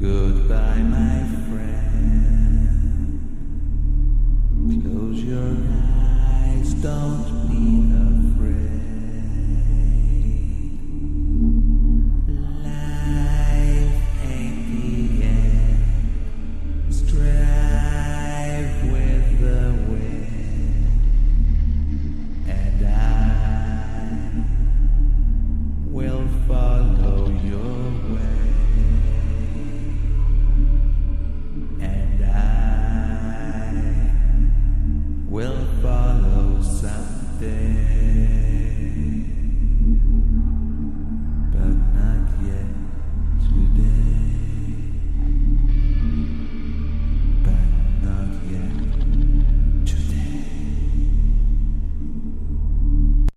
Goodbye, my friend. Close your eyes, don't be afraid. Life ain't the end. Strive with the wind, and I will follow your. someday.